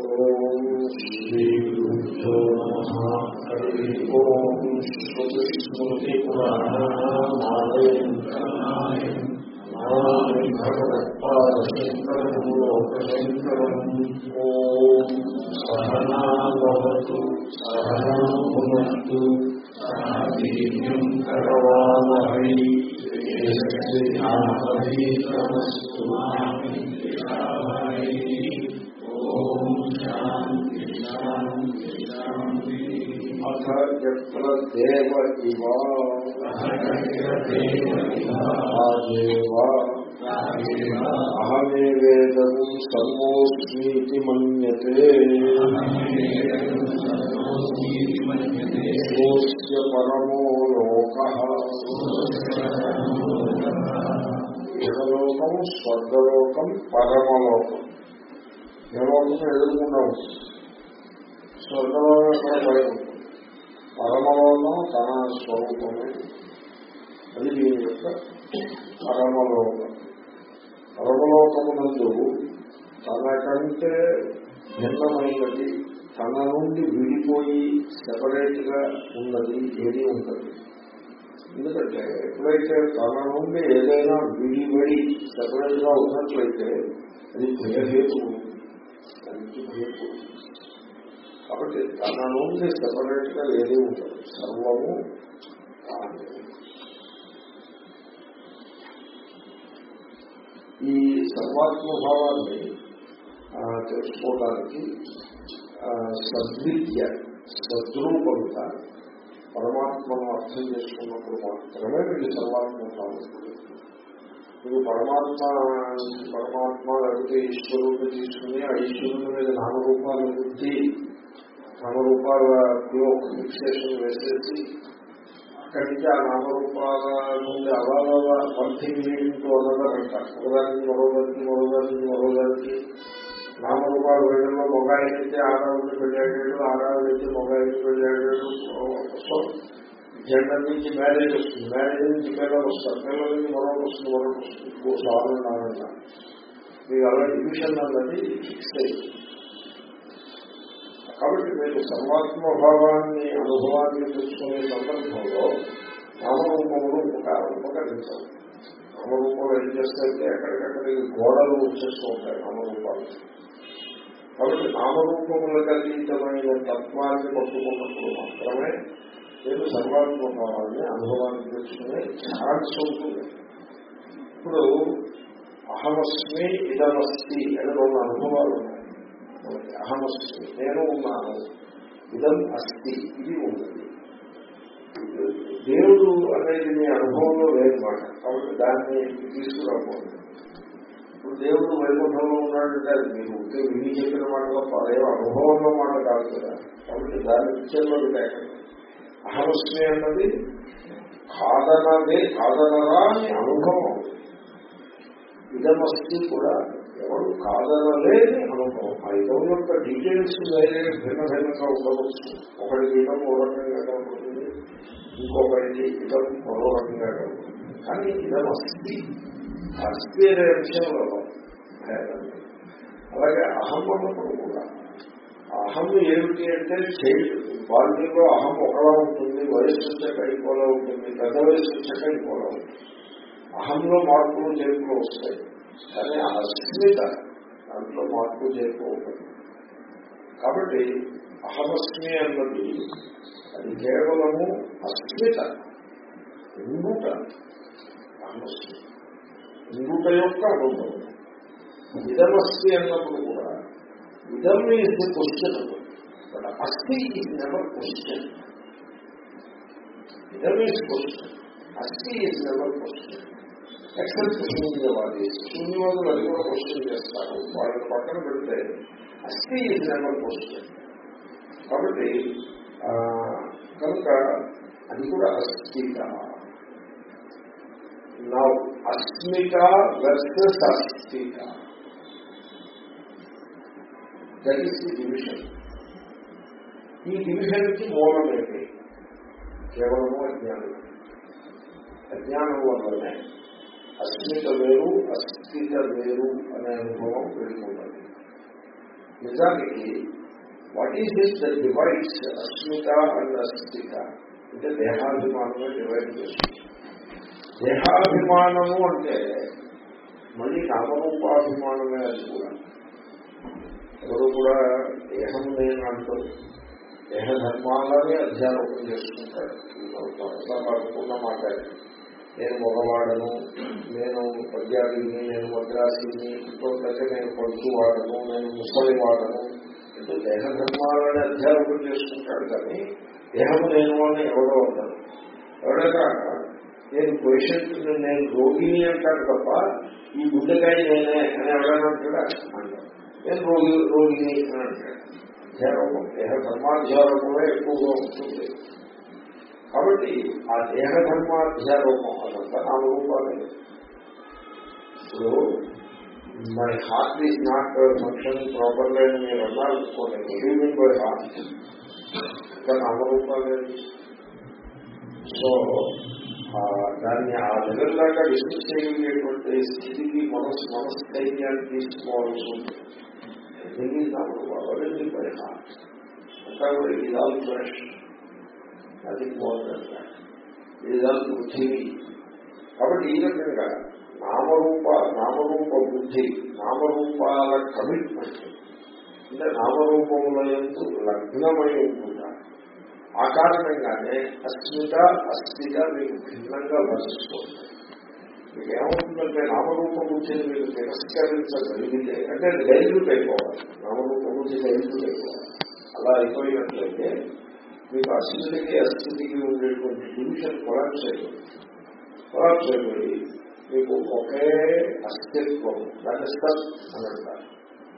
ఓం శ్రీగురుభ్యో నమః హరి ఓం శ్రుతి స్మృతి పురాణాలయం నమామి భగవత్పాదశంకరం లోకశంకరం ఓం సహనాభవతు సహనాభునత్తు సహీర్యం అథ ఎత్ర దేవ ఇవ అహమే సర్వోస్మీతి మన్యతే సోస్య పరమో లోక ఇహలోకం స్వర్గలోకం పరమలోకం ఇహలోకం ఎదుర్కొంటా ఉంటుంది స్వర్గలోకం ఎక్కడ ఉంటుంది పరమలోకం తన స్వరూపమే. అది దీని యొక్క పరమలోకం. పరమలోకమునందు తనకంటే భిన్నమైనది తన నుండి విడిపోయి సెపరేట్గా ఉన్నది ఏది ఉంటుంది ఎందుకంటే ఎప్పుడైతే తన నుండి ఏదైనా విడిబడి సెపరేట్గా ఉన్నట్లయితే అది భయహేతు దానికి కాబట్టి తన నుండి సెపరేట్గా ఏది ఉంటుంది సర్వము ఈ సర్వాత్మభావాన్ని ఆ, తెలుసుకోవడానికి సద్విద్య సద్రూపంత పరమాత్మను అర్థం చేసుకున్నప్పుడు మాత్రమే వీళ్ళు సర్వాత్మభావం మీరు పరమాత్మ పరమాత్మ లేకపోతే ఈశ్వరుడిని తీసుకుని ఆ ఈశ్వరుని మీద నామరూపాలు బుద్ధి నామరూపాలలో ఒక ఫిక్సేషన్ వేసేసి అక్కడి నుంచి ఆ నామరూపాల నుండి అవాల వర్తింగ్ లీడింగ్తో ఉన్నదంట ఒకదానికి మరోదానికి మరోదానికి మరోదానికి నామరూపాలు వేయడంలో మొగాయి నుంచి ఆడవాళ్ళని పెళ్ళాడాడు ఆడవాళ్ళ నుంచి మొగాయిని పెళ్ళాడాడు సో జెండర్ నుంచి మ్యారేజ్ వస్తుంది. మ్యారేజ్ నుంచి పిల్లలు వస్తారు. పిల్లల నుంచి మరొకటి వస్తుంది మరొకటి వస్తుంది. ఇంకో సాధారణ మీకు అలా డివిజన్ అన్నది ఫిక్స్ అయింది కాబట్టి మీరు సర్వాత్మ భావాన్ని అనుభవాన్ని తెలుసుకునే సందర్భంలో నామరూపములు ఉపకార ఉపకరించాలి. నామరూపాలు ఏం చేస్తాయంటే ఎక్కడికక్కడికి గోడలు వచ్చేస్తూ ఉంటాయి నామరూపాలు. కాబట్టి నామరూపములకు కలిగించమైన తత్వాన్ని పట్టుకున్నప్పుడు మాత్రమే నేను సర్వాత్మ భావాన్ని అనుభవాన్ని తెలుసుకునే ఛాన్స్ ఉంటుంది. ఇప్పుడు అహమస్మి ఇదమస్తి అని రెండు అనుభవాలు ఉన్నాయి. అహమస్మి నేను ఉన్నాను. ఇదం అస్థి ఇది ఉన్నది. దేవుడు అనేది మీ అనుభవంలో లేదన్నమాట కాబట్టి దాన్ని తీసుకురాకూడదు. ఇప్పుడు దేవుడు వైకుంఠంలో ఉన్నాడంటే అది మీరు ఉంటే విని చెప్పిన మాట తప్ప అదే అనుభవంలో మాట కాదు కదా. కాబట్టి దాని విషయంలో లేకండి అహమస్మి అన్నది? కాదనదే కాదనరా అని అనుభవం. ఇదమస్తి కూడా ఎవరు కాదనలేని అనుభవం. ఆ ఇదం యొక్క డీటెయిల్స్ వేరే భిన్న భిన్నంగా ఉండవచ్చు. ఒకటి ఇదం ఓ రకంగా కనపడుతుంది. ఇంకొకటి ఇదం మరో రకంగా కనపడుతుంది. కానీ ఇదమస్తి అస్థి అనే విషయంలో అలాగే అహం అన్నప్పుడు కూడా అహం ఏమిటి అంటే చైల్డ్ బాల్యంలో అహం ఒకలా ఉంటుంది వయస్సు వచ్చాక ఇంకోలా ఉంటుంది పెద్ద వయస్సు వచ్చాక ఇంకోలా ఉంటుంది. అహంలో మార్పులు చేర్పులు వస్తాయి. కానీ ఆ అస్మిత దాంట్లో మార్పు చేయకపోతుంది కాబట్టి అహమస్మి అన్నది అది కేవలము అస్మిత ఇంగుట అహమస్మి. ఇంగుట యొక్క అనుభవం ఇదమస్మి అన్నప్పుడు కూడా ఇదం ఈజ్ ది క్వశ్చన్. బట్ అస్థి ఈజ్ నెవర్ క్వశ్చన్. ఇదం ఈజ్ క్వశ్చన్. అస్థి ఈజ్ నెవర్ క్వశ్చన్. ఎక్సెప్ట్ శూన్యవాది శూన్యవాదులు అది కూడా క్వశ్చన్ చేస్తారు. వాళ్ళని పక్కన పెడితే అస్థి ఈజ్ నెవర్ క్వశ్చన్. కాబట్టి కనుక అది కూడా అస్థిత నా అస్మిత వర్సెస్ అస్థిత దట్ ఈస్ ది డివిజన్ ఈ డివిజన్కి మూలం ఏంటి కేవలము అజ్ఞానం అజ్ఞానం వల్లనే అస్మిత వేరు అస్థిత వేరు అనే అనుభవం పెరుగుతుంది నిజానికి what is this the divides Asmita and అస్మిత అంటే దేహాభిమానమే డివైడ్ చేస్తుంది దేహాభిమానము అంటే మళ్ళీ నామరూపాభిమానమే అది కూడా ఎవరు కూడా దేహం నేను అంటూ దేహ ధర్మాలనే అధ్యారోపణ చేసుకుంటాడు అనుకున్న మాట్లాడి నేను మగవాడను నేను పద్యాన్ని నేను మద్రాసిని ఇంకొకటి నేను పడుతువాడను నేను ముసలి వాడను అంటే దేహ ధర్మాలని అధ్యారోపణ చేసుకుంటాడు కానీ దేహం నేను అని ఎవరో ఉంటాడు. ఎవరైనా నేను పేషెంట్ నేను రోగిని అంటాడు తప్ప ఈ గుండెకాయ నేనే అని ఎవరైనా అంటాడా? అంటారు నేను రోగి రోగిని అని అంటాడు అధ్యారోపం దేహ ధర్మాధ్యారోపమే ఎక్కువగా ఉంటుంది కాబట్టి ఆ దేహ ధర్మాధ్యారోపం అదంతా నామరూపాలే ఇప్పుడు my heart is not function properly అని మీరు అన్నారనుకోండి బై హార్ట్ ఇంకా నామరూపాలే సో దాన్ని ఆ లెవెల్ దాకా డిస్కస్ చేయగలిగేటువంటి స్థితికి మనసు మనస్థైర్యాన్ని తీసుకోవాల్సి ఉంటుంది దీన్ని నామరూపాలు బై హార్ట్ అంతా కూడా ఇది ఆల్ ఫ్రెష్ అది ఇది పృథివీ కాబట్టి ఈ రకంగా నామరూప నామరూప బుద్ధి నామరూపాల కమిట్మెంట్ అంటే నామరూపముల ఎందు లగ్నమై ఉంటుందా ఆ కారణంగానే అస్మిత అస్థిత మీకు భిన్నంగా వర్షిస్తుంది మీకు ఏమవుతుందంటే నామరూప బుద్ధిని మీరు తిరస్కరించగలిగితే అంటే డైల్యూట్ అయిపోవాలి. నామరూప బుద్ధి డైల్యూట్ అయిపోవాలి. అలా అయిపోయినట్లయితే మీకు అస్థితికి అస్థితికి ఉండేటువంటి డివిజన్ కొలాప్స్ అయిపోయింది కొలాప్స్ అయిపోయి మీకు ఒకే అస్తిత్వం దాన్ని సత్ అని అంటారు.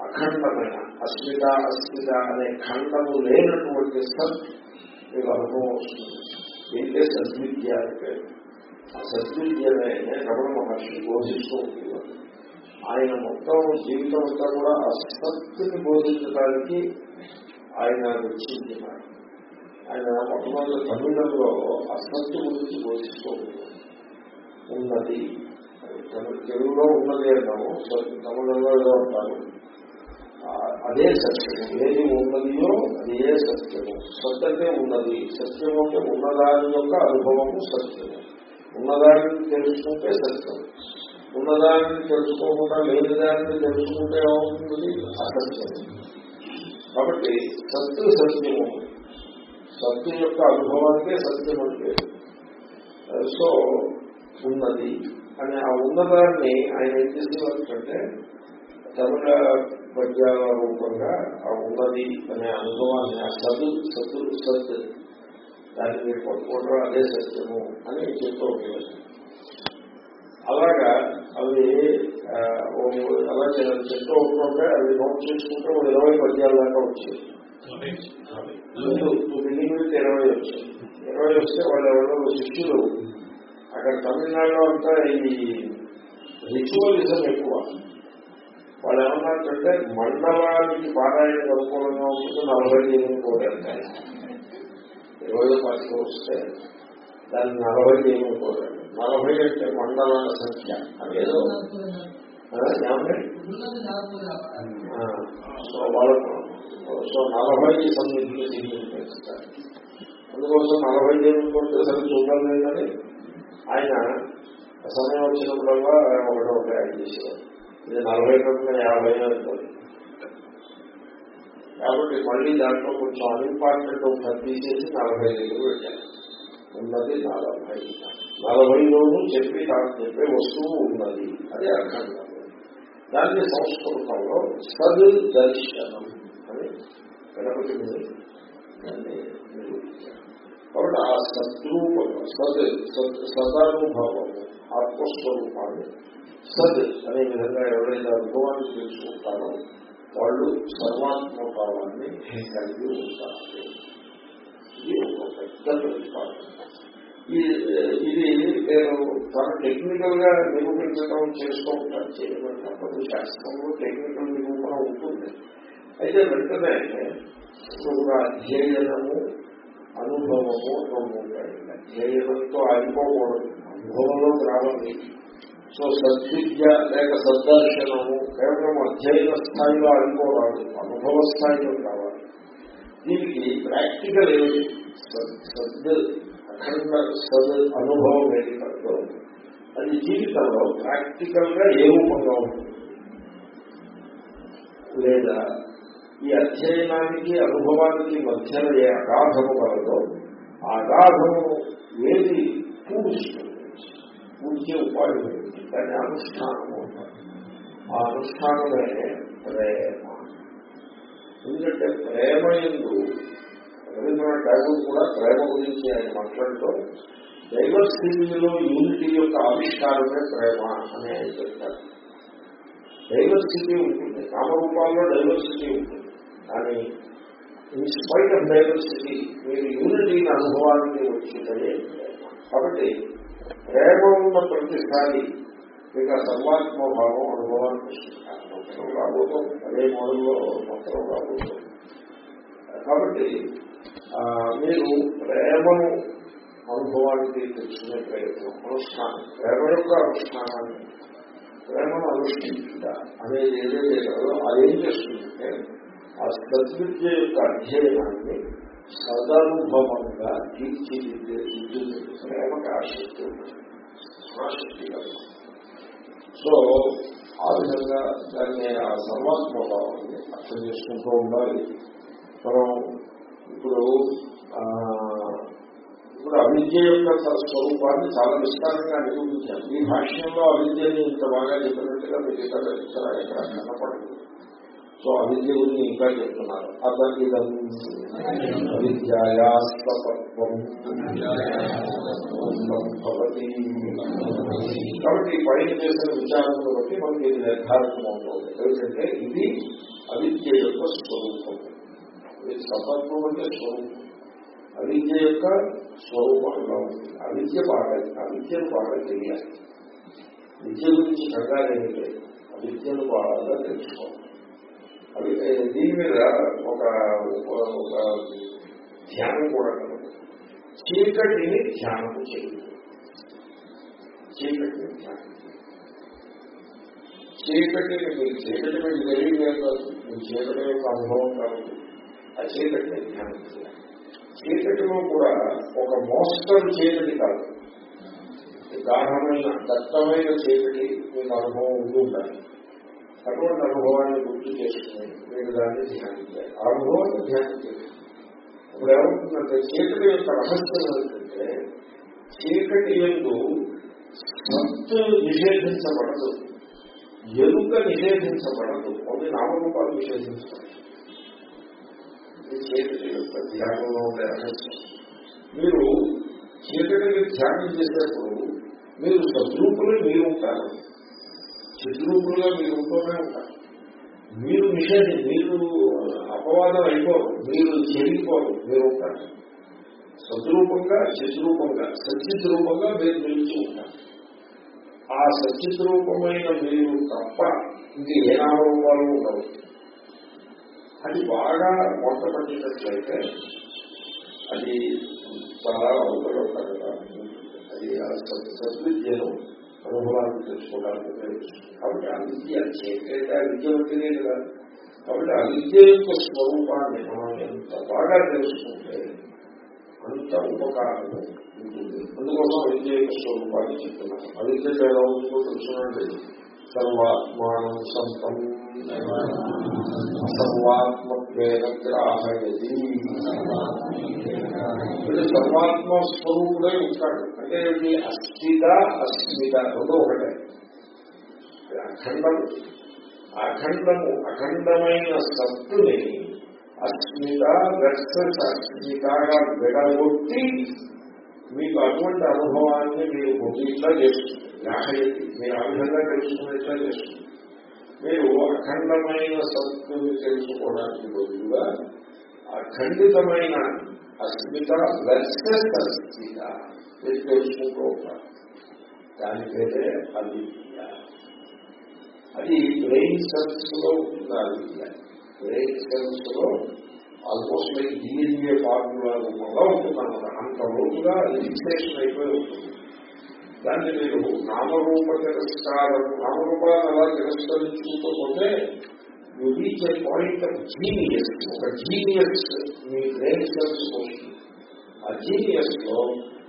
అఖండమైన అస్మిత అస్మిత అనే ఖండము లేనటువంటి సత్ మీకు అనుభవం వస్తుంది. ఏంటంటే సద్విద్య అంటే? ఆ సద్విద్యనే రమణ మహర్షి బోధిస్తూ ఉంటుంది ఆయన మొత్తం జీవితం అంతా కూడా ఆ బోధించడానికి ఆయన వెచ్చించినారు ఆయన మొట్టమొదటి తమిళంలో అసత్తు గురించి బోధిస్తూ ఉన్నది తెలుగులో ఉన్నది అన్నాము తమిళంలో ఏదో అంటారు. అదే సత్యము. ఏది ఉన్నదియో అదే ఏ సత్యము సత్యతే ఉన్నది. సత్యం అంటే ఉన్నదాని యొక్క అనుభవము సత్యము. ఉన్నదాన్ని తెలుసుకుంటే సత్యం. ఉన్నదాన్ని తెలుసుకోకుండా లేని దాన్ని తెలుసుకుంటే ఏమవుతుంది? అసత్యం. కాబట్టి సత్తు సత్యము. సత్యం యొక్క అనుభవానికే సత్యం అంటే. సో ఉన్నది. అని ఆ ఉన్నదాన్ని ఆయన ఏం చేసేవారంటే తమిళ పద్యాల రూపంగా ఆ ఉన్నది అనే అనుభవాన్ని ఆ సదు సత్తు సత్ దాన్ని మీరు పట్టుకోవడం అదే సత్యము అని చెప్తూ ఉండేది అలాగా అవి అలా చెప్తూ ఉంటుంటే అవి నోట్ చేసుకుంటే ఒక ఇరవై పద్యాల దాకా వచ్చేది బిగినింగ్ ఇరవై వచ్చాయి? ఇరవై వస్తే వాళ్ళు ఎవరో శిష్యులు. అక్కడ తమిళనాడులో అంతా ఈ రిచువలిజం ఎక్కువ. వాళ్ళు ఏమన్నారంటే మండలానికి పారాయణ అనుకూలంగా ఉంటుంది నలభై ఎనిమిది కోటారు ఇరవై పాటికి వస్తే దాన్ని నలభై ఎనిమిది నలభై అంటే మండలాల సంఖ్య. అదేదో. సో వాళ్ళకు సో నలభై సన్నిధిని చేస్తారు. అందుకోసం నలభై ఎనిమిది సరే చూడాలి లేదని ఆయన సమయం వచ్చినప్పుడల్లా ఒకటో ఒకటి యాడ్ చేసేవారు. ఇది నలభై కంటే యాభై అనుకోండి. కాబట్టి మళ్ళీ దాంట్లో కొంచెం అన్ఇంపార్టెంట్ ఒకటి తీసేసి నలభై ఐదు పెట్టారు ఉన్నది నలభై నలభైలోనూ చెప్పి నాకు చెప్పే వస్తువు ఉన్నది అది అఖండం దాన్ని సంస్కృతంలో సద్ దర్శనం అని గణపతి దాన్ని కాబట్టి ఆ సద్రూపం సద్ సదానుభవం ఆత్మస్వరూపాన్ని సద్ అనే విధంగా ఎవరైతే అనుభవాన్ని తెలుసుకుంటారో వాళ్ళు సర్వాత్మభావాన్ని కలిగి ఉంటారు. ఇది ఒక పెద్ద ఇది నేను చాలా టెక్నికల్గా నిరూపించడం చేస్తూ ఉంటాను చేయబడినప్పుడు శాస్త్రంలో టెక్నికల్ నిరూపణ ఉంటుంది. అయితే వెంటనే ఒక అధ్యయనము అనుభవము రెండు ఉంటాయి అధ్యయనంతో ఆగిపోకూడదు. అనుభవంలోకి రావాలి. సో సద్విద్య లేక సద్దర్శనము కేవలం అధ్యయన స్థాయిలో ఆగిపోరాదు అనుభవ స్థాయిలో కావాలి. దీనికి ప్రాక్టికల్ ఏమిటి సద్ అఖండ సద్ అనుభవం ఏది కాదు అది జీవితంలో ప్రాక్టికల్గా ఏ రూపంగా ఉంటుంది? లేదా ఈ అధ్యయనానికి అనుభవానికి మధ్యన ఏ అగాధము కలదో ఆ అగాధము ఏది? పూజిస్తుంది. పూర్తి ఉపాధి. దాన్ని అనుష్ఠానము ఆ అనుష్ఠానమే ప్రేమ. ఎందుకంటే ప్రేమ ఎందు రవీంద్రనాథ్ ఠాగూర్ కూడా ప్రేమ గురించి ఆయన మాట్లాడుతూ డైవర్సిటీలో యూనిటీ యొక్క ఆవిష్కారమే ప్రేమ అని ఆయన చెప్తారు. డైవర్సిటీ ఉంటుంది. నామరూపాల్లో డైవర్సిటీ ఉంటుంది. కానీ ఇన్స్పైట్ ఆఫ్ డైవర్సిటీ మీరు యూనిటీని అనుభవానికి వచ్చిందని కాబట్టి ప్రేమ ఉన్న ప్రతిసారి మీకు ఆ సర్వాత్మ భావం అనుభవానికి వస్తుంది మొత్తం రాబోతుంది అదే మోడల్లో మొత్తం రాబోతుంది కాబట్టి మీరు ప్రేమను అనుభవానికి తెలుసుకునే ప్రయత్నం అనుష్ఠానం ప్రేమ యొక్క అనుష్ఠానాన్ని ప్రేమను అనుష్ఠించుట అనేది ఏదైతే కదో అదేం చేస్తుందంటే ఆ సద్విద్య యొక్క అధ్యయనాన్ని సదనుభవంగా తీర్చిదిద్దే ఉంటుంది ప్రేమకు ఆసక్తి ఉంటుంది. ఆసక్తి కలుగుతుంది సో ఆ విధంగా దాన్ని ఆ సర్వాత్మభావాన్ని అర్థం చేసుకుంటూ ఉండాలి. మనం ఇప్పుడు ఇప్పుడు అవిద్య యొక్క స్వరూపాన్ని చాలా విస్తారంగా నిరూపించారు. ఈ భాష్యంలో అవిద్యని ఇంత బాగా చెప్పినట్టుగా మీకు ఇక్కడ ఇక్కడ ఎక్కడ కనపడదు. సో అవిద్య గురించి ఇంకా చెప్తున్నారు. అతనికి అవిద్యాయాస్తత్వం కాబట్టి పైన చేసిన విచారణను బట్టి మనకి ఇది నిర్ధారణం అవుతుంది. ఎందుకంటే ఇది అవిద్య యొక్క స్వరూపం. ఇది సతత్వం అంటే స్వరూపం. అవిద్య యొక్క స్వరూపంలో ఉంది. అవిద్య బాగా అవిద్యను బాగా తెలియాలి. విద్య గురించి చక్కగా ఏంటంటే అవిద్యను బాగా తెలుసుకోవాలి. అవి దీని మీద ఒక ఒక ధ్యానం కూడా కలదు చీకటిని ధ్యానం చేయాలి చీకటిని ధ్యానం చీకటిని మీరు చీకటి మీకు తెలియలేదు మీ చీకటి యొక్క అనుభవం కాదు ఆ చీకటిని ధ్యానం చేయాలి. చీకటిలో కూడా ఒక మోస్తరు చీకటి కాదు. గాఢమైన దట్టమైన చీకటి మీకు అనుభవం ఉండి ఉండాలి. అటువంటి అనుభవాన్ని గుర్తు చేసుకుని మీరు దాన్ని ధ్యానించాలి. ఆ అనుభవాన్ని ధ్యానించాలి. ఇప్పుడు ఏమవుతుందంటే చీకటి యొక్క రహస్యం ఏంటంటే చీకటి ఎందు సత్తు నిషేధించబడదు. ఎరుక నిషేధించబడదు. కొన్ని నామరూపాలు నిషేధించబడదు చీకటి యొక్క ధ్యానంలో ఉండే రహస్యం. మీరు చీకటిని ధ్యానం చేసేప్పుడు మీరు సద్రూపులు మీరు ఉంటారు. చిద్రూపులుగా మీరు ఉంటూనే ఉంటారు మీరు నిషేధం మీరు అపవాదం అయిపోరు. మీరు చెరిగిపోరు మీరు ఉంటారు. సద్రూపంగా చిద్రూపంగా సచిత్ రూపంగా మీరు నిలిచి ఉంటారు. ఆ సచిత్ రూపమైన మీరు తప్ప ఇది ఏ నామరూపాలు ఉండవు. అది బాగా మొట్ట పట్టినట్లయితే అది చాలా అవసరం కదా. అది సద్విద్యను అనుభవాన్ని తెలుసుకోవడానికి ఉపయోగిస్తుంది కాబట్టి ఆ విద్య చేస్తే ఆ విద్య వచ్చిందే కదా. కాబట్టి ఆ విద్య యొక్క స్వరూపాన్ని మనం ఎంత బాగా తెలుసుకుంటే అంత ఉపకారం ఉంటుంది. అందుకోసం విద్య యొక్క స్వరూపాన్ని చెప్తున్నాం అవిద్య ఎలా ఉంటుందో తెలుసునండి సర్వాత్మానం సంతం సర్వాత్మత్వేన గ్రాహయది వీడు సర్వాత్మ స్వరూపుడే ఉంటాడు. అంటే ఇది అస్థిత అస్మిత రెండు ఒకటే. అఖండము. అఖండము అఖండమైన సత్తుని అస్మిత వెర్సెస్ అస్మితగా విడగొట్టి మీకు అటువంటి అనుభవాన్ని మీరు పొందిట్లా చేస్తుంది గ్రాహయతి మీరు ఆ విధంగా తెలుసుకునేట్లా చేస్తుంది మీరు అఖండమైన సత్తుని తెలుసుకోవడానికి బదులుగా అఖండితమైన అస్మిత వెర్సెస్ అస్థిత మీరు తెలుసుకుంటూ ఉంటారు దాని పేరే అవిద్య. అది బ్రెయిన్ సెల్స్లో ఉంటుంది అవిద్య బ్రెయిన్ సెల్స్లో ఆల్మోస్ట్ లైక్ డిఎన్ఏ ఫార్ములా రూపంగా ఉంటుంది అంత లోతుగా అది ఫిక్సేషన్ అయిపోయి ఉంటుంది దాన్ని మీరు నామరూప తిరస్కారం నామరూపాలను అలా తిరస్కరించుకోకపోతే you reach a point of genius ఒక జీనియస్ మీ బ్రెయిన్ సెల్స్ వస్తుంది. ఆ జీనియస్లో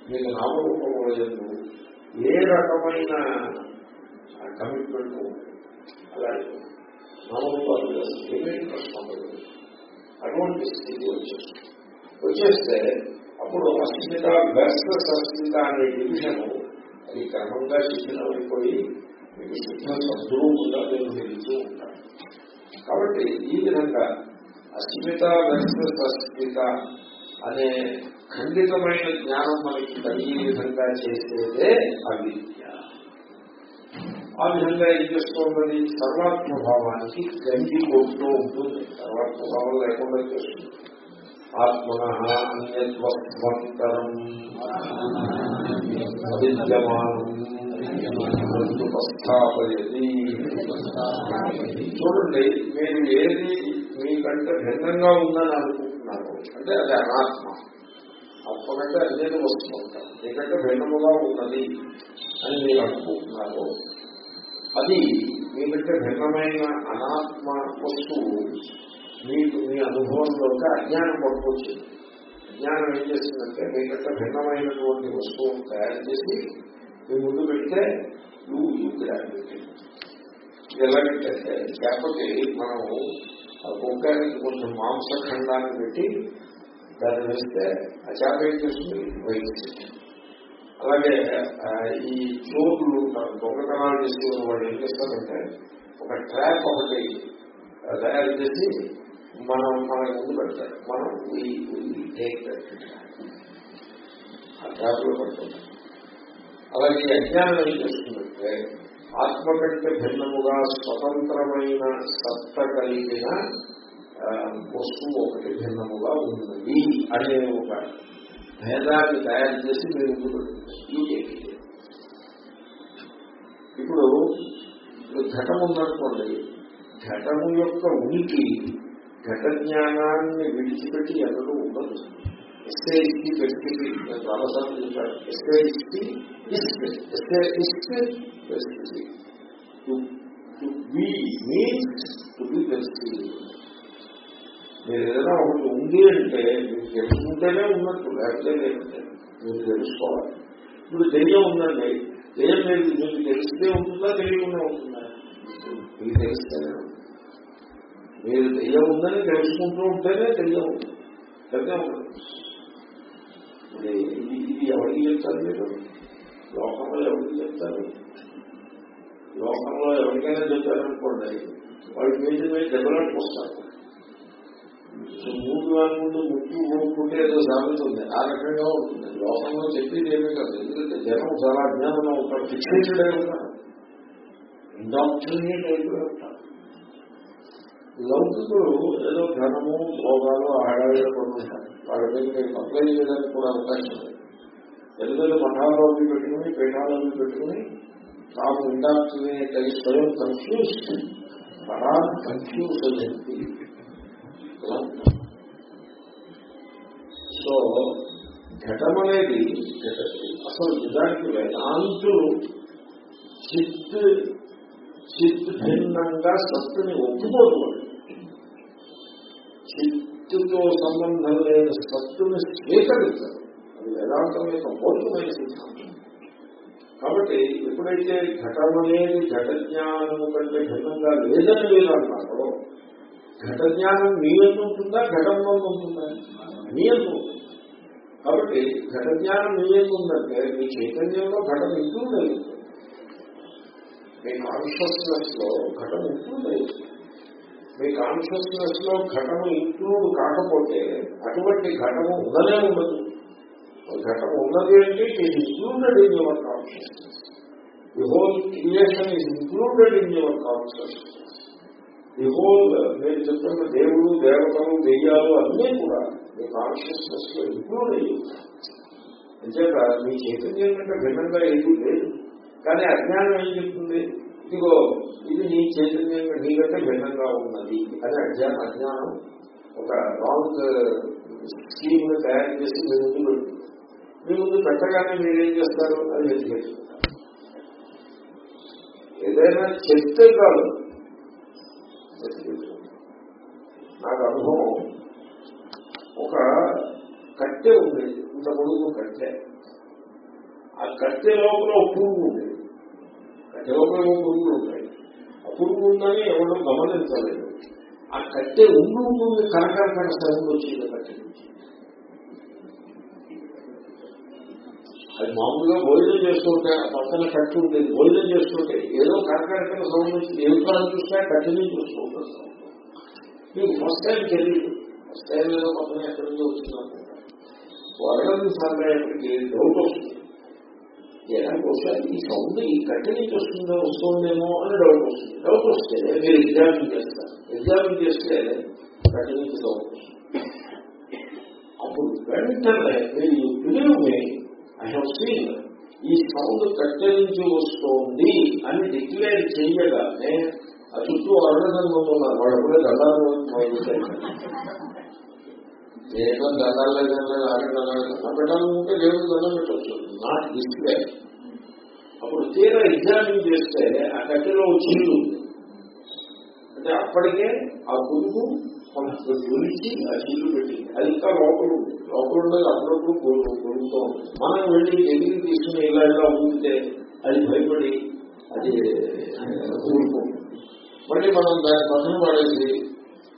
మీకు నామరూపములందు ఏ రకమైన కమిట్మెంట్ అలాగే నామరూపాలు ఏమీ ప్రశ్న ఉండదు అటువంటి స్థితి వచ్చేస్తుంది వచ్చేస్తే అప్పుడు అస్మిత వెర్సస్ అస్మిత అనే డివిజన్ అది క్రమంగా శిక్షణమైపోయి మీకు శుద్ధ సద్రూపంగా నేను తెలుస్తూ ఉంటాను కాబట్టి ఈ విధంగా అస్మిత వెర్సస్ అస్మిత అనే ఖండితమైన జ్ఞానం మనకి కలిగే విధంగా చేసేదే అవిద్య. ఆ విధంగా ఏం చేస్తున్నది సర్వాత్మభావానికి గండి కొడుతూ ఉంటుంది. సర్వాత్మభావం లేకుండా చేస్తుంది? ఆత్మన అన్యత్వంతరం అవిద్యమానం చూడండి మీరు ఏది మీకంటే భిన్నంగా ఉందని అనుకుంటున్నారు అంటే అది అనాత్మ. ఆత్మకంటే కంటే అన్యత వస్తుంటారు. మీకంటే భిన్నముగా ఉన్నది అని మీరు అనుకుంటున్నారు. అది మీకంటే భిన్నమైన అనాత్మ వస్తువు మీకు మీ అనుభవంలోకి అజ్ఞానం పట్టుకొచ్చింది. అజ్ఞానం ఏం చేసిందంటే మీకంటే భిన్నమైనటువంటి వస్తువును తయారు చేసి మీ ముందు పెడితే నువ్వు గ్రాడ్యుయేట్ ఎలాగంటే లేకపోతే మనము ఆ కుక్కానికి కొంచెం మాంసఖండాన్ని పెట్టి దాన్ని వేస్తే ఆ చేప ఏం చేస్తుంది? వైద్యుడు అలాగే ఈ చోరులు దొంగతనాలు చేసే వాళ్ళు ఏం చేస్తారంటే ఒక ట్రాప్ ఒకటి తయారు చేసి మనం మన ముందు పెడతారు. మనం టేక్ ఆ ట్రాప్లో పడుతుంది అలాగే అజ్ఞానం ఏం చేస్తుందంటే ఆత్మ కంటే భిన్నముగా స్వతంత్రమైన సత్త కలిగిన వస్తువు ఒకటి భిన్నముగా ఉన్నది అనే ఒక భేదాన్ని తయారు చేసి మీరు ముందు పెడుతుంది ఈ టేకింగ్. ఇప్పుడు ఇప్పుడు ఘటం ఉందనుకోండి ఘటము యొక్క ఉనికి ఘట జ్ఞానాన్ని విడిచిపెట్టి ఎన్నడూ ఉండదు ఎస్ఏకి పరిస్థితి నేను చాలాసార్లు చెప్పాను. ఎస్ఏకి ఇస్ట్ ఎస్ఏ ఇస్ట్ పరిస్థితి to be means to be పరిస్థితి మీరు ఏదైనా ఒకటి ఉంది అంటే మీరు తెలుసుకుంటేనే ఉన్నట్టు లేకపోతే లేదంటే మీరు తెలుసుకోవాలి. ఇప్పుడు దెయ్యం ఉందండి. దెయ్యం లేదు మీకు తెలిస్తే ఉంటుందా తెలియకుండా ఉంటుందా? మీకు తెలిస్తేనే మీరు దెయ్యం ఉందని తెలుసుకుంటూ ఉంటేనే దెయ్యం ఉంటుంది ఇది ఎవరికి చెప్తారు మీరు? లోకంలో ఎవరికి చెప్తారు? లోకంలో ఎవరికైనా చెప్పారనుకోండి వాళ్ళు మీద మీద డెవలప్ వస్తారు మూడు వేల ముందు ముక్కు ఊరుకుంటే ఏదో సాగుతుంది ఆ రకంగా ఉంటుంది. లోకంలో చెప్పేది ఏమీ కాదు. ఎందుకంటే జనం చాలా అజ్ఞానంగా ఉంటారు. ఫిక్సేటెడ్ అయి ఉంటారు. ఇండాక్ట్రినేట్ అయిపోయి ఉంటారు. లౌకికులు ఏదో ధనము భోగాలు ఆడాళ్ళు పడుతుంటారు వాళ్ళ మీద మీరు అప్లై చేయడానికి కూడా అవకాశం లేదు పెద్ద పెద్ద మఠాలు అవి పెట్టుకుని పీఠాలు అవి పెట్టుకుని తాము ఇండాక్ట్రినేట్ అయ్యి స్వయం కన్ఫ్యూజ్ పరా కన్ఫ్యూజ్ అయ్యింది సో ఘటం అనేది అసలు నిజానికి వేదాంతులు చిత్ చిత్ భిన్నంగా సత్తుని ఒప్పుకోదు చిత్తుతో సంబంధం లేని సత్తుని స్వీకరించారు అది వేదాంతం యొక్క మౌలికమైన సిద్ధాంతం. కాబట్టి ఎప్పుడైతే ఘటం అనేది ఘట జ్ఞానము కంటే భిన్నంగా లేదని మీరు అన్నారో ఘట జ్ఞానం మీ ఉంటుందా? ఘటంలో ఉంటుందా? మీ కాబట్టి ఘట జ్ఞానం మీ ఉందంటే మీ చైతన్యంలో ఘటం ఇంక్లూడ్ లేదు. మీ కాన్షియస్నెస్లో ఘటం ఇంక్లూడ్ లేదు. మీ కాన్షియస్నెస్లో ఘటము ఇంక్లూడ్ కాకపోతే అటువంటి ఘటము ఉండనే ఉండదు. ఘటం ఉన్నది అంటే it included in your consciousness the whole creation is included in your consciousness the whole నేను చెప్తున్న దేవుడు దేవతలు దెయ్యాలు అన్నీ కూడా మీ కాన్షియస్నెస్లో ఇంక్లూడ్ అయ్యి ఉంటాయి. అంచేత మీ చైతన్యం కంటే భిన్నంగా ఏది లేదు. కానీ అజ్ఞానం ఏం చెప్తుంది? ఇదిగో ఇది నీ చైతన్యం నీకంటే భిన్నంగా ఉన్నది అని అజ్ఞానం అజ్ఞానం ఒక రాంగ్ స్కీమ్ uh, తయారు చేసి మీ ముందు పెడుతుంది. మీ ముందు పెట్టగానే మీరేం చేస్తారు? అది వెతికేసుకుంటారు ఏదైనా చెప్తే కాదు నాకు అనుభవం. ఒక కట్టె ఉంది. ఇంత పొడుగు కట్టె. ఆ కట్టె లోపల పురుగు ఉంది. కట్టె లోపల పురుగులు ఉంటాయి. ఆ పురుగు ఉందని ఎవరు గమనించలేదు. ఆ కట్టె ఉండు ఉంటుంది కనకరకర సరుకు వచ్చింది కట్టె నుంచి. అది మామూలుగా భోజనం చేస్తుంటే పక్కన కట్టి ఉంటుంది భోజనం చేస్తుంటే ఏదో కరకరకర సౌండ్ వచ్చింది ఏమిటో చూస్తే కట్టె నుంచి చూసుకుంటారు మీకు ఫస్ట్ టైం తెలియదు ఫస్ట్ టైం ఏదో పక్కన ఎక్కడి నుంచి వచ్చిందంటే వరడం సాగేపటికి డౌట్ వస్తుంది. ఎలా ఒకసారి ఈ సౌండ్ ఈ కట్టె నుంచి వస్తుందో వస్తుందేమో అని డౌట్ వస్తుంది. డౌట్ వస్తే మీరు ఎగ్జామిన్ చేస్తారు. ఎగ్జామిన్ చేస్తే కట్టె నుంచి సౌండ్ వస్తుంది అప్పుడు వెంటనే మీరు బిలీవ్ ఐ హవ్ సీన్ ఈ సౌండ్ కట్టె నుంచి వస్తోంది అని డిక్లేర్ చేయగానే ఆ చుట్టూ అరడజన్ మంది ఉన్నారు. వాళ్ళు కూడా దండాలు ఏదో దండాలు లేదంటే దండం పెట్టాలనుకుంటే దేవుడు దండం పెట్టచ్చు. నాట్ డిస్ప్లే అప్పుడు తీరా ఎగ్జామిన్ చేస్తే ఆ కట్టెలో చిల్లు అంటే అప్పటికే ఆ పురుగు కొంత గురించి ఆ చిల్లు పెట్టింది. అది ఇంకా లోపల ఉంది. లోపల అప్పుడప్పుడు కొడుకుతూ ఉంటుంది మనం వెళ్ళి ఎగిరి తీసుకుని ఇలా ఇలా ఉంటే అది భయపడి అది ఊరుకుంటుంది మళ్ళీ మనం దాని పక్కన పడేసి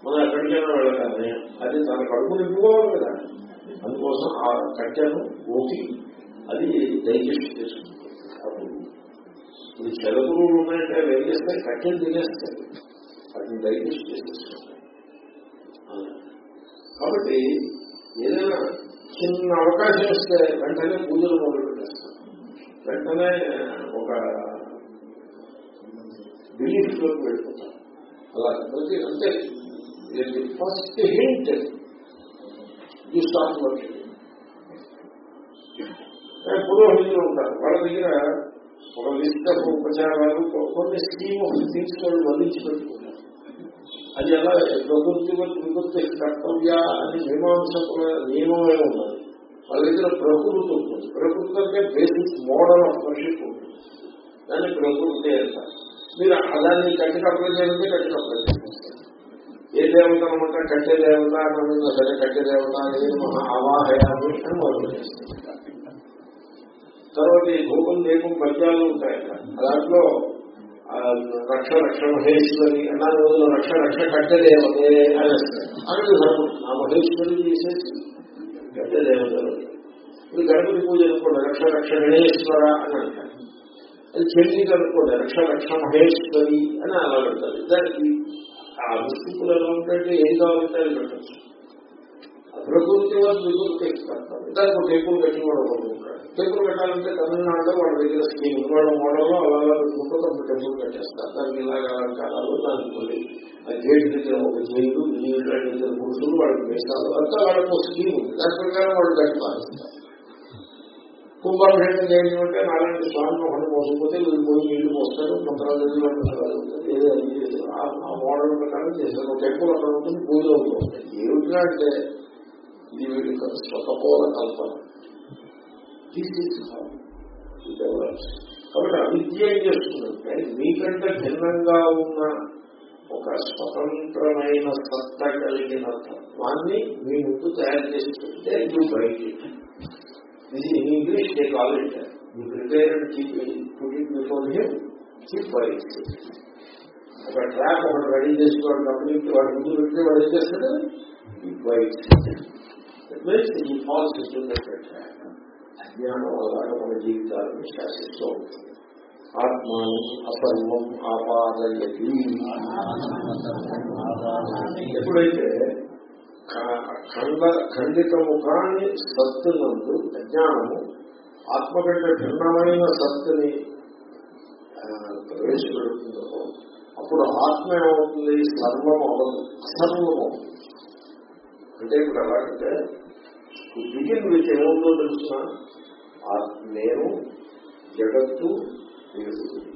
మనం ఎక్కడికైనా వెళ్ళగానే అది తన కడుపు నింపుకోవాలి కదా. అందుకోసం ఆ కట్టెను ఊపి అది డైజెస్ట్ చేసుకుంటుంది. అప్పుడు ఇప్పుడు చెలపురులు ఉన్నాయంటే ఏం కట్టెలు తినేస్తాయి. వాటిని డైజెస్ట్ చేసేస్తాయి. కాబట్టి ఏదైనా చిన్న అవకాశం ఇస్తే వెంటనే పూజలు మొదలు పెట్టేస్తాం వెంటనే ఒక బిలీఫ్లోకి వెళ్ళిపోతాం. అలా ప్రతి అంటే ఫస్ట్ హింట్ ఈ స్టాక్ వర్కింగ్ పురోహితులు ఉంటారు. వాళ్ళ దగ్గర ఒక లిస్ట్ ఆఫ్ ఉపచారాలు కొన్ని స్కీమ్ ఆఫ్ థింగ్స్ వదిలించి పెట్టుకుంటారు అది ఎలా? ప్రకృతి వికృతి కర్తవ్య అని మీమాంసకుల నియమమే ఉన్నది. వాళ్ళ దగ్గర ప్రకృతి ఉంటుంది. ప్రకృతి అంటే బేసిక్ మోడల్ ఆఫ్ వర్షిప్ ఉంటుంది. దాన్ని ప్రకృతి అంటారు. మీరు దాన్ని కట్టిన అప్లై చేయాలంటే కట్టిన అప్లై చేస్తారు ఏ దేవత అనమాట? కట్టె దేవత అన్న సరే కట్టె దేవత అనేది మహా అవాహయామి అని మొదలు చేస్తారు తర్వాత ఈ భూపం దీపం పద్యాలు ఉంటాయి దాంట్లో రక్ష రక్షణ మహేశ్వరి అన్న రోజులు రక్ష రక్ష కట్టదేవతే అని అక్కడ సరిపడుతుంది ఆ మహేశ్వరి చేసేసి కట్టదేవతలు. ఇది గణపతి పూజ అనుకోండి రక్ష రక్ష గణేశ్వర అని అంటారు. అది చెల్లికి అనుకోండి రక్ష రక్ష మహేశ్వరి అని అలా పెడతారు దానికి ఆ విస్తృతులు ఎలా ఉంటాయంటే ఏం కావాలంటే అది పెట్టచ్చు. ప్రకృతి వాళ్ళు వికృతి కడతారు దానికి టేకులు టెంపుల్ ఒకడు ఉంటాడు. టెంపుల్ తమిళనాడులో వాళ్ళ దగ్గర స్కీమ్ వాళ్ళ మోడల్లో అలా అలా పెట్టుకుంటూ ఒక టెంపుల్ కట్టేస్తారు. దానికి ఇలాగ అలంకారాలు దానికి మళ్ళీ ఆ దగ్గర ఒక జైలు నీళ్ళ దగ్గర పురుషులు వాళ్ళకి వేస్తారు. అంతా వాళ్ళకి ఒక స్కీమ్ ఉంది. దాని ప్రకారం వాళ్ళు కట్టి పాలిస్తారు. కుంభాభిషేకం చేయడం నారాయణ స్వామి ఒకటి మోసపోతే వీళ్ళు పోయి నీళ్ళు మోస్తారు మంత్రాలు ఏదో ఆ మోడల్ ప్రకారం చేస్తారు. ఒక టెంపుల్ అక్కడ ఉంటుంది పూజ అవుతుంది ఏమిటంటే వీడి స్వతపోల కల్పన కాబట్టి అవిద్య ఏం చేస్తుందంటే మీకంటే భిన్నంగా ఉన్న ఒక స్వతంత్రమైన సత్త కలిగిన తత్వాన్ని మీ ముందు తయారు చేసి పెడితే యూ బయట ఇది in English they call it you prepare and keep put it before him keep బయట ఒక ట్రాక్ ఒకటి రెడీ చేసుకోవాలి కంపెనీకి వాడి ముందు పెడితే వాడు ఏం చేస్తాడు కీప్ బయట మీన్స్ ఈ ఫాల్స్ ఇస్తుంది అజ్ఞానం అలాగే మన జీవితాలను శాసిస్తూ ఉంటుంది ఆత్మాని అసర్వం ఆపాదయతి ఎప్పుడైతే ఖండ ఖండిత ముఖాన్ని సత్తునందు అజ్ఞానము ఆత్మ కంటే భిన్నమైన సత్తుని ప్రవేశపెడుతుందో అప్పుడు ఆత్మ ఏమవుతుంది? సర్వం అవ్వదు అసర్వం అవుతుంది అంటే ఇప్పుడు ఎలాగంటే బిగిన్ విత్ ఏముందో తెలుసిన నేను జగత్తు దేవుడు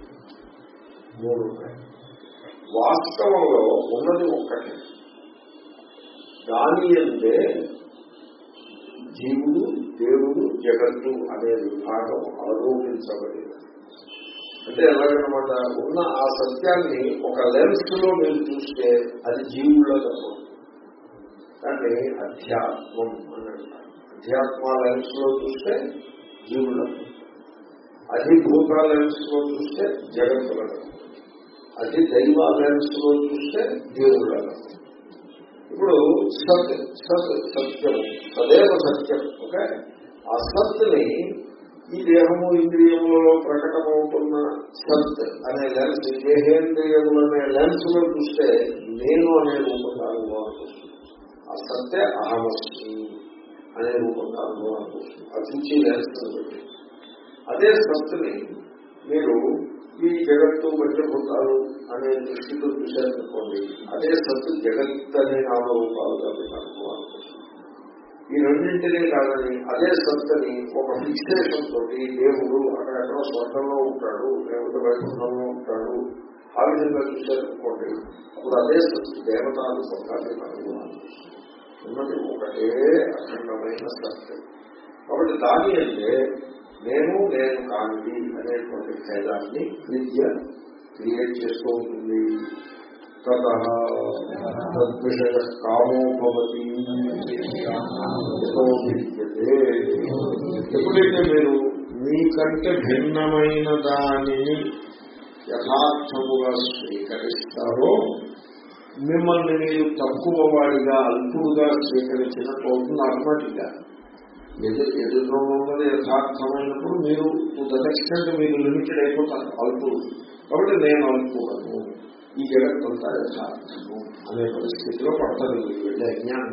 మూడు వాస్తవంలో ఉన్నది ఒక్కటే. దాని అంటే జీవుడు దేవుడు జగత్తు అనే విభాగం ఆరోపించబడింది. అంటే ఎలాగనమాట? ఉన్న ఆ సత్యాన్ని ఒక లెన్స్లో మీరు చూస్తే అది జీవుల్లో తత్వం. దాన్ని అధ్యాత్మం అని అంటారు. అధ్యాత్మ లెన్స్లో చూస్తే జీవుల అధిభూత లెన్స్లో చూస్తే జగత్తులకు అతి దైవ లెన్స్లో చూస్తే దేవుళ్ళకు ఇప్పుడు సత్ సత్ సత్యం సదేవ సత్యం ఓకే? ఆ సత్ని ఈ దేహము ఇంద్రియములలో ప్రకటమవుతున్న సత్ అనే లెన్స్ దేహేంద్రియములనే లెన్స్లో చూస్తే నేను అనే రూపం అనుభవం ఆ సత్య అహమస్మి అనే రూపంగా అనుభవం ఆ చూచి లెన్స్ బట్టి అదే సంస్థని మీరు ఈ జగత్తు పంచభూతాలు అనే దృష్టితో చూశారనుకోండి అదే సత్తు జగత్ అనే నామరూపాలుగా మీకు అనుభవం ఈ రెండింటినీ కాదని అదే సత్తని ఒక ఫిక్సేషన్ తోటి దేవుడు అక్కడెక్కడో స్వర్గంలో ఉంటాడు దేవుడు వైకుంఠంలో ఉంటాడు ఆ విధంగా చూశారనుకోండి అప్పుడు అదే సత్తు దేవతాలు పొందాలి అనుభవానికి వస్తుంది ఉన్నది ఒకటే అఖండమైన సత్యం. కాబట్టి దాని అంటే నేను నేను కానిది అనేటువంటి భేదాన్ని విద్య క్రియేట్ చేస్తూ ఉంటుంది. తద్విషయ కామోభవతి ఎప్పుడైతే మీరు మీకంటే భిన్నమైన దానిని యథార్థముగా స్వీకరిస్తారో మిమ్మల్ని మీరు తక్కువ వాడిగా అల్పుడుగా స్వీకరించినట్టు అవుతుంది ఆటోమేటిక్గా ఎదురు ఎదురులో యథార్థమైనప్పుడు మీరు దట్ మీరు లిమిటెడ్ అయిపోతారు అల్పుడు. కాబట్టి నేను అల్పుడను. ఈ జగత్తంతా యథార్థము అనే పరిస్థితిలో పడతారు వెళ్ళే అజ్ఞానం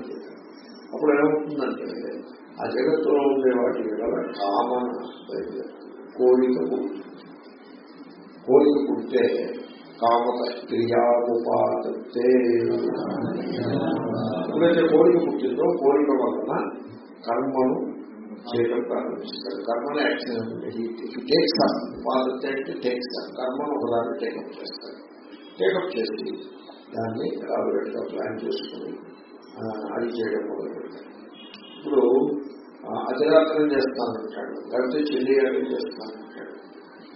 అప్పుడు ఏమవుతుందంటే ఆ జగత్తులో ఉండే వాటి గల కామన కోరిక కోరిక పుట్టే కామత క్రియాముపాతే ఎప్పుడైతే కోరిక పుట్టిందో కోరిక వలన కర్మను చేయడం ప్రారంభిస్తారు. కర్మను యాక్సిడెంట్ టేక్స్ ఉపాధి అంటే టేక్స్ కర్మను ఒకదాన్ని టేకప్ చేస్తారు. టేకప్ చేసి దాన్ని రాబోయేట్టుగా ప్లాన్ చేసుకుని అది చేయడం మొదలు పెడతారు. ఇప్పుడు అతిరాత్రం చేస్తానంటాడు. లేకపోతే చెల్లి అడిగి చేస్తానంటాడు?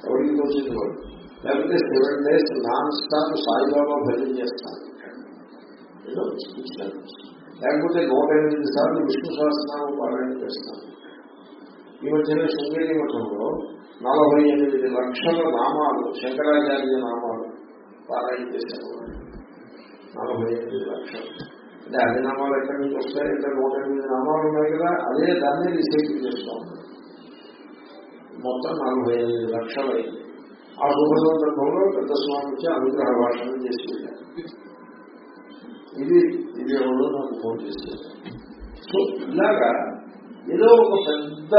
ఎవరికి తోచింది వాడు లేకపోతే seven days non stop Saibaba భజన చేస్తాను. ఏదో లేకపోతే నూట ఎనిమిది సార్లు విష్ణు సహస్రనామం పారాయణ చేస్తాను. ఈ మధ్యన శృంగేరి మఠంలో నలభై ఎనిమిది లక్షల నామాలు శంకరాచార్య నామాలు పారాయణ చేశారు. నలభై ఎనిమిది లక్షలు. అంటే అన్ని నామాలు ఎక్కడి నుంచి వస్తాయి? ఇంకా నూట ఎనిమిది నామాలు ఉన్నాయి కదా అదే దాన్ని రీసైకిల్ చేస్తాం. మొత్తం నలభై ఎనిమిది లక్షలు అయింది. ఆ శుభ సందర్భంలో పెద్ద స్వామికి అనుగ్రహ భాషణ చేసి వెళ్ళారు ఇది ఇది ఎవరో నాకు ఫోన్ చేశారు. సో ఇలాగా ఏదో ఒక పెద్ద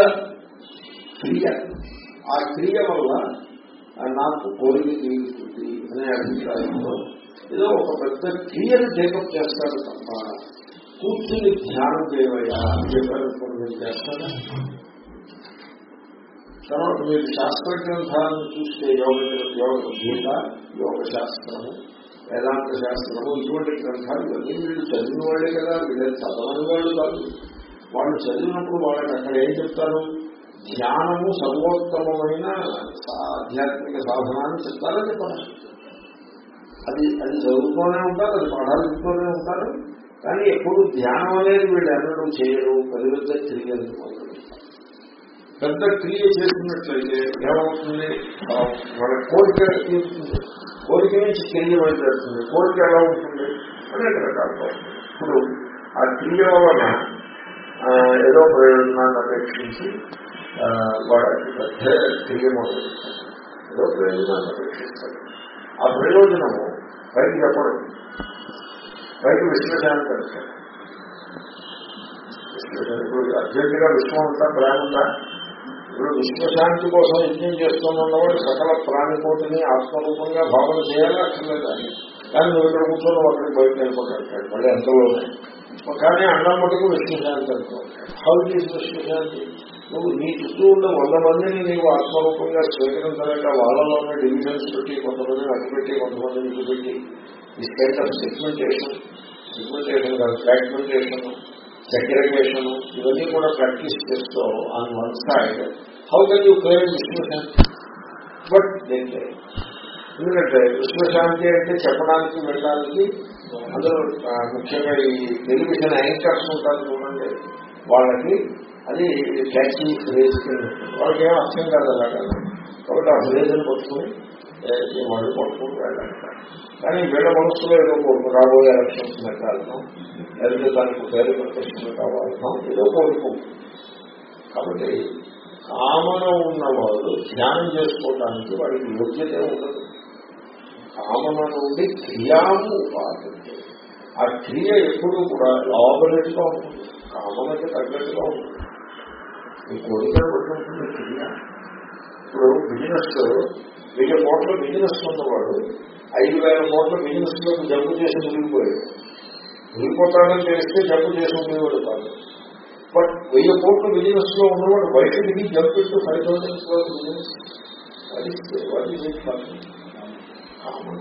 క్రియ. ఆ క్రియ వల్ల నాకు కోరిక తీరుతుంది అనే అభిప్రాయంలో ఏదో ఒక పెద్ద క్రియను టేకప్ చేస్తారు తప్ప కూర్చుని ధ్యానం చేయవయ్యా అని చెప్పారు చేస్తారా తర్వాత మీరు శాస్త్ర గ్రంథాలను చూస్తే యోగ యోగ గీత యోగ శాస్త్రము వేదాంత శాస్త్రము ఇటువంటి గ్రంథాలు ఇవన్నీ వీళ్ళు చదివిన వాళ్ళే కదా. వీళ్ళు చదవని వాళ్ళు కాదు. వాళ్ళు చదివినప్పుడు వాళ్ళకి అక్కడ ఏం చెప్తారు? ధ్యానము సర్వోత్తమైన ఆధ్యాత్మిక సాధనాన్ని చెప్తారని చెప్పారు అది అది చదువుతూనే ఉంటారు అది పాఠాలుతూనే ఉంటారు. కానీ ఎప్పుడు ధ్యానం అనేది వీళ్ళు ఎన్నడూ చేయరు పెద్ద తిరిగేందుకు పెద్ద క్రియ చేసినట్లయితే ఏమవుతుంది? వాళ్ళ కోరిక తీరుతుంది. కోరిక నుంచి క్రియ వెళ్ళేస్తుంది కోరిక ఎలా ఉంటుంది? అనేక రకాలుగా ఇప్పుడు ఆ క్రియ వలన ఏదో ప్రయోజనాన్ని అపేక్షించి వాడికి పెద్ద క్రియ మొదలు ఏదో ప్రయోజనాన్ని అపేక్షిస్తాడు ఆ ప్రయోజనము పైకి చెప్పడం పైకి విశ్లేషణ పెడతాడు ఇప్పుడు అర్జెంటుగా విశ్వం అంతా ప్రేమ ఉందా ఇప్పుడు విశ్వశాంతి కోసం యజ్ఞం చేస్తున్నవాడు సకల ప్రాణికోటిని ఆత్మరూపంగా భావన చేయాలి అక్కర్లేదా కానీ నువ్వు ఇక్కడ కూర్చొని ఒకరికి బయట నిలబడ్డాడు మళ్ళీ ఎంతలోనే కానీ అన్నం మటుకు విశ్వశాంతి అనుకోవాలి హౌ ఈజ్ విశ్వశాంతి? నువ్వు నీ చుట్టూ ఉన్న వంద మందిని నీవు ఆత్మరూపంగా స్వీకరించలేక వాళ్ళలోనే డివిజన్స్ పెట్టి కొంతమందిని అడ్డుపెట్టి కొంతమందిని ఇటుపెట్టి ఈ స్టేట్ ఆఫ్ సెగ్మెంటేషన్ సెగ్మెంటేషన్ కాదు ఫ్రాగ్మెంటేషన్ సెగ్రిగేషన్ ఇవన్నీ కూడా ప్రాక్టీస్ చేస్తూ on one side how can you clear విశ్వశాంతి బట్ దేంటే ఎందుకంటే విశ్వశాంతి అంటే చెప్పడానికి వెళ్ళడానికి అందులో ముఖ్యంగా ఈ టెలివిజన్ యాంకర్స్ ఉంటారు చూడండి. వాళ్ళకి అది క్యాచీ ఫ్రేజ్ వాళ్ళకి ఏం అర్థం కాదు అలాగా. కాబట్టి ఆ ఫ్రేజ్ని పట్టుకుని ఈ మళ్ళీ పట్టుకుని వెళ్ళాలి కానీ వీళ్ళ మనసులో ఏదో కోరుకు రాబోయే ఎలక్షన్స్ పెట్టాలనో లేదంటే దానికి పేరు ప్రతిష్టలు కావాలనో ఏదో కోరుకుంటుంది కాబట్టి కామన ఉన్న వాళ్ళు ధ్యానం చేసుకోవడానికి వాడికి యోగ్యత ఉండదు. కామన నుండి క్రియాము ఉపాధి ఆ క్రియ ఎప్పుడూ కూడా లాబరేట్గా ఉంటుంది. కామనకి తగ్గట్టుగా ఉంటుంది. ఈ కోరికలు పట్టుకుంటుంది క్రియ. ఇప్పుడు బిజినెస్ వెయ్యి కోట్ల బిజినెస్ ఉన్నవాడు ఐదు వేల కోట్ల బిజినెస్లోకి జబ్బు చేసి మునిగిపోయాడు. మునిగిపోతాడని తెలిస్తే జబ్బు చేసి ఉండేవాడు కాదు. బట్ వెయ్యి కోట్ల బిజినెస్లో ఉన్నవాడు బయట దిగి జబ్బు పెట్టు ఫైవ్ థౌసండ్ బిజినెస్ కామం.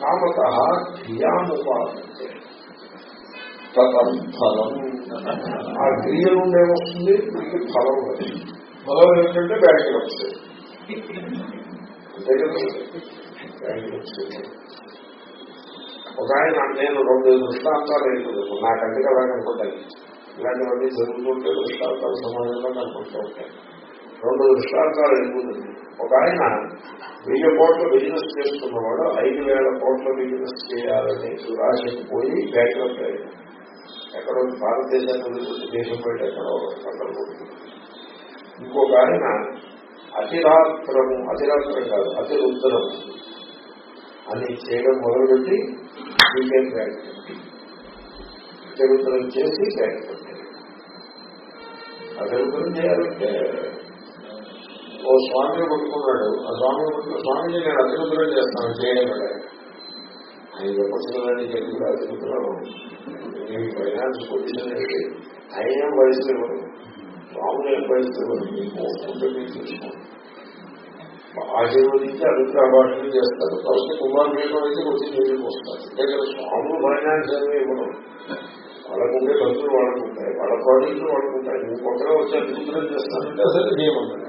కామత క్రియానుపాదంతే ఫలం. ఆ క్రియలు నుండి ఏమొస్తుంది ఫలం ఫలం ఏంటంటే బ్యాంక్ వస్తుంది. ఒక ఆయన నేను రెండు దృష్టాంతాలు ఏంటో నాకంటే కదా కనుకుంటాయి ఇలాంటివన్నీ జరుగుతుంటే దృష్టాంతాలు సమాజంలో కనుకుంటూ ఉంటాయి. రెండు దృష్టాంతాలు ఎదుగుతుంది ఒక ఆయన వెయ్యి కోట్ల బిజినెస్ చేస్తున్నవాడు ఐదు వేల కోట్ల బిజినెస్ చేయాలని రాశికి పోయి బ్యాంకులకు అయ్యాడు. ఎక్కడో భారతదేశాన్ని దేశం బయట ఎక్కడో పక్కన ఇంకొక ఆయన అతిరాత్రము అతిరాత్రం కాదు అతిరుద్రము అని చేయడం మొదలుపెట్టి వీకెండ్ బ్యాంక్ అతిరుద్రం చేసి బ్యాంక్ పెట్టాడు అతిరుద్రం చేయాలంటే ఓ స్వామిని పట్టుకున్నాడు. ఆ స్వామిని పట్టుకున్న స్వామిని నేను అతిరుద్రం చేస్తాను చేయడం ఆయన చెప్పడానికి చెప్పి కూడా అతిరుద్రం ఫైనాన్స్ పొజిషన్ ఏంటి? ఆయన ఏం వయసులో ఇవ్వరు స్వాములు ఏం వయసులో ఇవ్వరు మీరు చూసుకోండి. ఆశీర్వదించి అనుగ్రహ భాషలు చేస్తారు. కాబట్టి కుమార్ మీకు అయితే వచ్చి నీళ్ళు పోస్తారు దగ్గర స్వాములు ఫైనాన్స్ అనేవి ఇవ్వడం వాళ్ళకుండే ఖర్చులు వాడుకుంటాయి వాళ్ళ ప్రాజెక్టులు వాడుకుంటాయి నువ్వు కొత్తగా వచ్చి అభివృద్ధి చేస్తానంటే అసలు చేయమంటారు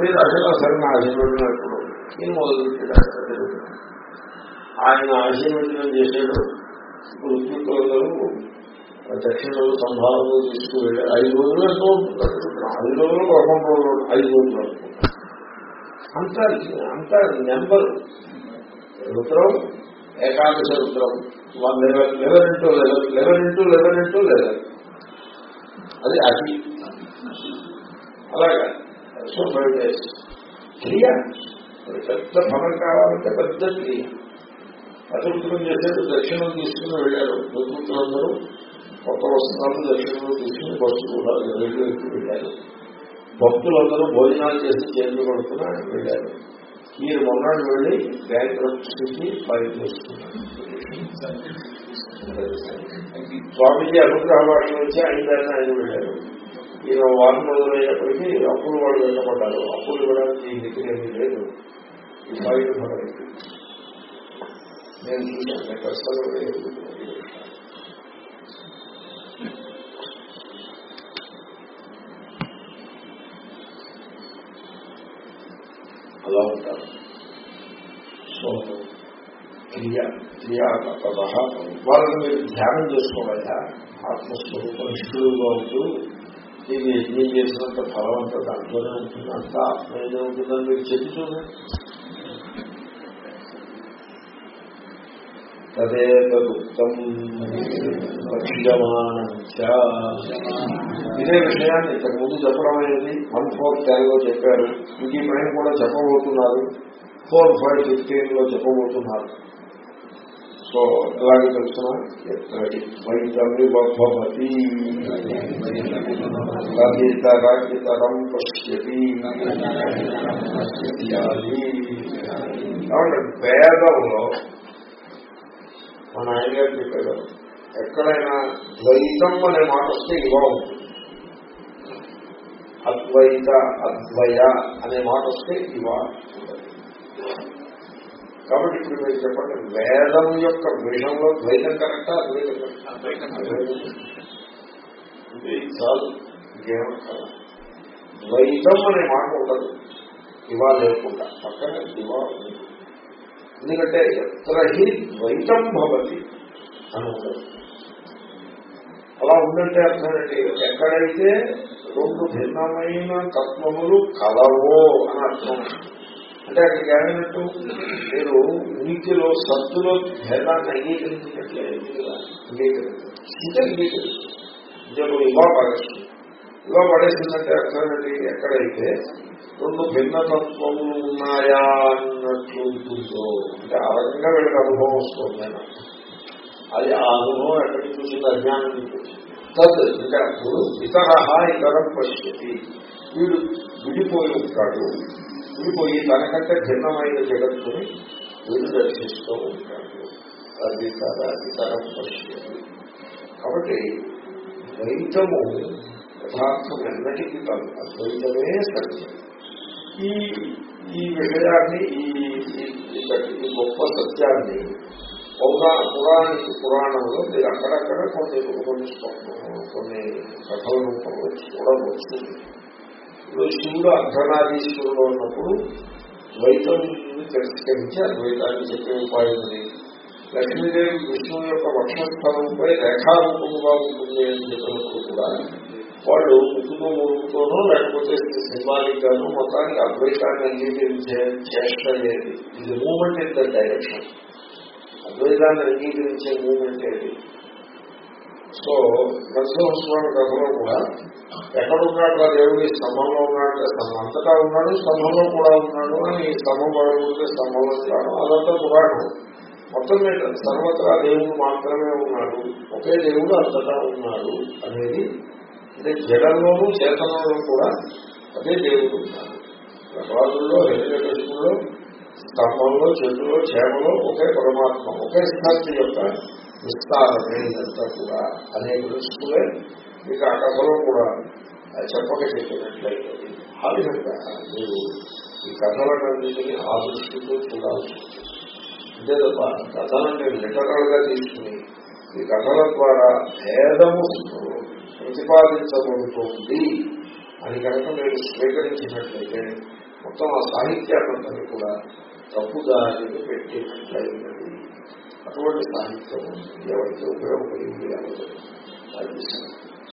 మీరు అసలు అసలు నా ఆశీర్వదినప్పుడు నేను మొదలుపెట్టాడు ఆయన ఆశీర్వదనం చేసేటప్పుడు వృత్తికులందరూ దక్షిణలు సంభావనలు తీసుకువెళ్ళారు ఐదు రోజులు ఎంతో ఐదు రోజులు పదకొండు రోజులు ఐదు రోజులు అంత అంత నెంబర్. రుద్రం ఏకాదశ Rudram. Eleven eleven into eleven eleven into eleven into eleven. అది అతి. అలాగా. సో ఫైవ్ డేస్ క్రియ. పెద్ద ఫలం కావాలంటే పెద్ద క్రియ. అతివృత్తం చేసేది దక్షిణం తీసుకుని వెళ్ళారు. దుర్వృత్తులందరూ కొత్త వస్త్రాలు దక్షిణంలో తీసుకుని బస్సు కూడా వెళ్ళి ఎక్కి వెళ్ళారు. భక్తులందరూ భోజనాలు చేసి చేతులు కొడుతున్నా వెళ్ళారు. మీరు మొన్నటి వెళ్ళి బ్యాంక్ రక్షించి ఫైల్ చేస్తున్నారు స్వామీజీ అనుగ్రహ భాష నుంచి అయిందని ఆయన వెళ్ళారు. ఈయన వారం మొదలైనప్పటికీ అప్పులు వాళ్ళు వెళ్ళబడ్డారు. అప్పులు ఇవ్వడానికి ఈ దగ్గర ఏమీ లేదు. ఈ ఫైల్ మొదలైంది నేను చూశాను. కష్టాలు క్రియ క్రియాపద వాళ్ళని మీరు ధ్యానం చేసుకోవాలా. ఆత్మస్వరూప నిష్ఠులుగా ఉంటూ ఇది యజ్ఞం చేసినంత ఫలం అంత దాంట్లోనే ఉంటుంది. అంత ఆత్మ ఏదో ఉంటుందని మీరు చెప్పి చూడండి తదేతదుక్తం ఇదే విషయాన్ని ఇంతకు ముందు చెప్పడం అనేది వన్ ఫోర్ టెన్లో చెప్పారు. ఇంక పైన కూడా చెప్పబోతున్నారు. ఫోర్ ఫైవ్ ఫిఫ్టీన్లో చెప్పబోతున్నారు. సో ఎలాగే తెలుసిన వైద్యమి భవతి పశ్యతి. ఇత్యాది కాబట్టి వేదంలో మన ఆయన గారు చెప్పారు ఎక్కడైనా ద్వైతం అనే మాట వస్తే ఇవా ఉంటుంది. అద్వైత అద్వయ అనే మాట వస్తే ఇవా కాబట్టి ఇప్పుడు మీరు చెప్పండి వేదం యొక్క విషయంలో ద్వైతం కరెక్టా అద్వైతం చాలు ద్వైతం అనే మాట ఉండదు. ఇవా లేకుండా. పక్కన ఇవా ఉంది. ఎందుకంటే ఎత్ర హి ద్వైతం భవతి అని ఉండదు. అలా ఉందంటే అర్థం ఏంటి? ఎక్కడైతే రెండు భిన్నమైన తత్వములు కలవో అని అర్థం. అంటే అక్కడికి ఏమైనట్టు? మీరు ఉనికిలో సత్తులో భేదాన్ని అంగీకరించినట్లే అంగీకరించారు. అంగీకరించారు ఇలా పడేస్తుంది ఇవా పడేసిందంటే అర్థం ఎక్కడైతే రెండు భిన్న తత్వములు ఉన్నాయా అన్నట్లు ఉంటుందో అంటే ఆ రకంగా వీళ్ళకి అనుభవం వస్తుంది నేను అది ఆ అనుభవం ఎక్కడికి చూసింది? అజ్ఞానం నుంచి తద్ అంటే అప్పుడు ఇతర ఇతరం పశ్యతి. వీడు విడిపోయి ఉంటాడు విడిపోయి తనకంటే భిన్నమైన జగత్తుని వీడు దర్శిస్తూ ఉంటాడు అది ఇతర ఇతరం పశ్యతి కాబట్టి ద్వైతము యథార్థం ఎన్నటికీ కాదు. అద్వైతమే సత్యం. ఈ ఈ విషయాన్ని ఈ గొప్ప సత్యాన్ని పౌరా పురాణిక పురాణంలో మీరు అక్కడక్కడ కొన్ని కొన్ని కొన్ని కథల రూపంలో చూడవచ్చు. ఇప్పుడు శివుడు అర్ధనారీశ్వరుడు ఉన్నప్పుడు ద్వైతాన్ని తిరస్కరించి అద్వైతాన్ని చెప్పే ఉపాయం ఉంది. లక్ష్మీదేవి విష్ణువు యొక్క వక్షస్థలంపై రేఖారూపముగా ఉంటుంది అని చెప్పినప్పుడు కూడా వాళ్ళు ముక్కుతో మురుగుతోనో లేకపోతే సింబాలిక్గాను మొత్తానికి అద్వైతాన్ని అంగీకరించే చేష్ట లేదు ఇది మూమెంట్ ఇన్ ద డైరెక్షన్ అద్వైతాన్ని అంగీకరించే మూమెంట్ ఏది? సో నరసింహస్వామి కథలో కూడా ఎక్కడున్నాడు ఆ దేవుడి? స్తంభంలో ఉన్నాడంటే స్తంభం అంతటా ఉన్నాడు స్తంభంలో కూడా ఉన్నాడు అని స్తంభం పడకపోతే స్తంభంలో ఉన్నాడు అదంతా పురాణం. మొత్తం మీద సర్వత్రా దేవుడు మాత్రమే ఉన్నాడు. ఒకే దేవుడు అంతటా ఉన్నాడు అనేది అంటే జగంలోనూ చేతనంలో కూడా అదే దేవుడు ఉన్నాడు. ప్రహ్లాదుల్లో హిరణ్యకృష్ణుల్లో స్తంభంలో చెట్టులో చేమలో ఒకే పరమాత్మ ఒకే స్థాయి యొక్క విస్తారమే ఇదంతా కూడా అనే దృష్టిలే మీకు ఆ కథలో కూడా చెప్పక చెప్పినట్లయితే ఆ విధంగా మీరు ఈ కథలన్నింటినీ ఆ దృష్టితో చూడాల్సి అంతే తప్ప కథలని లిటరల్గా తీసుకుని ఈ కథల ద్వారా భేదము ప్రతిపాదించబడుతోంది అని కనుక మీరు స్వీకరించినట్లయితే మొత్తం ఆ సాహిత్యాన్ని కూడా తప్పుదారిని పెట్టినట్లయినది. అటువంటి సాహిత్యం ఎవరికి ఉపయోగపడింది అన్నది అది